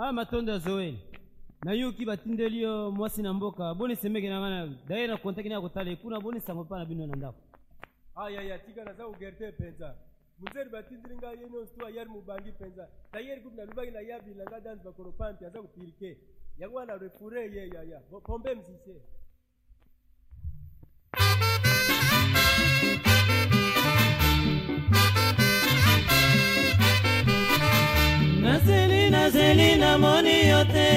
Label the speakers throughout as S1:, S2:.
S1: ah matondo ya zoeli nayoki batindeli yo mwasi na mboka bonisemeke na ngai daye na kontakini ya kotala ekuna bonisango mpa na bino na ndako ayaya tika naza kugerte mpenza muzeri batindiri ngai ye nyonso to ayari mobangi mpenza dayeri kutu nalobaki na ya bilanga danse bakoropanti aza kopirike yango wana refure ye yaya pombe mzise
S2: nazeli namoni yo te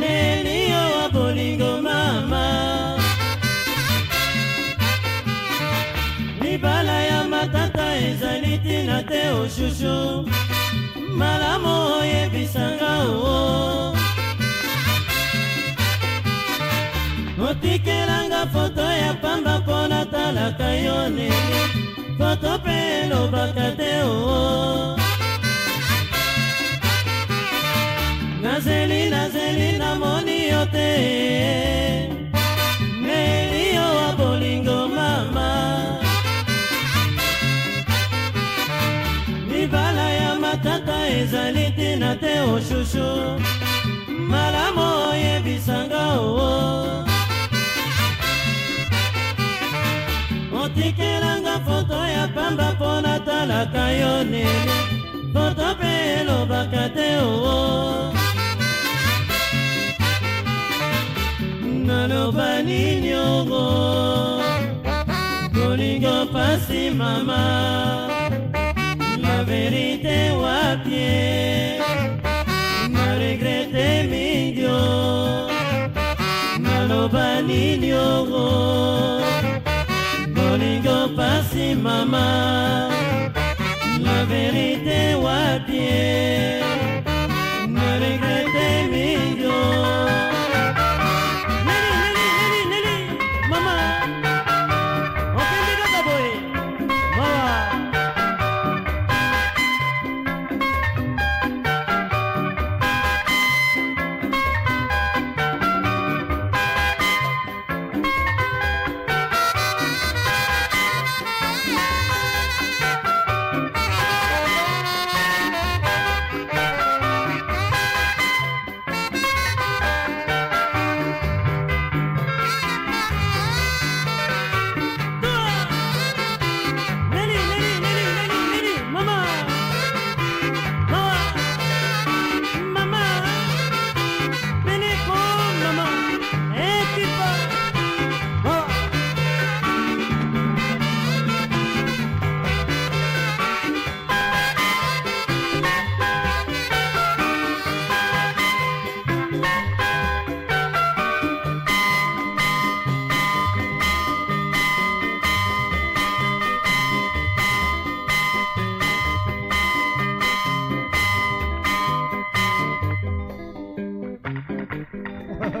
S2: neli yo wa bolingo mama libala ya matata ezali tina te oshushu oh, malamu oyebisanga oo oh. otikelanga foto ya pamba mpo natalaka yo neli foto mpe elobaka te oo oh. nazeli nazeli namoni yo te meli yo wa bolingo mama libala ya matata ezali tina te oshushu oh, malamu oyebisanga oo oh, oh. otikelanga foto ya pamba mpo natalaka yo nene go, pa' pasi mama la verite guapie. no regrete mi Dios maloba ninyogo pa' pasi mama la verite guapie.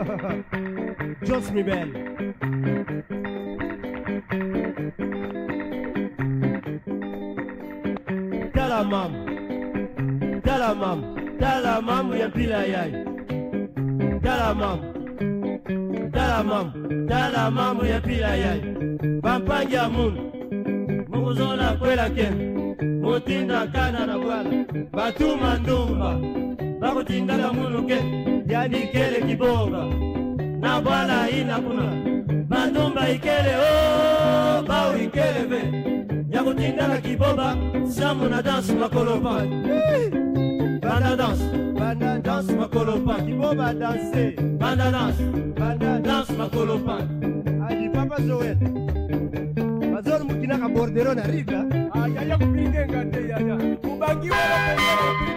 S1: Just rebel. Tala mam, tala mam, tala mam ya pila yai. Tala mam, tala mam, tala mam ya pila yai. Bampanja mun, mukuzola kwela ken, mutinda kana na bwana, batuma ndumba, bakutingala muluke. ya mikele kibonga na bwana ina kuna bandumba ikele o oh, bau ikele ve ya kotindana kiboba samu na danse makolopa banda danse banda danse makolopa kiboba danse banda danse banda danse makolopa aji papa zoel bazori mokinaka bordero na riga ayaya kopirikenga te yaya kubangiwaa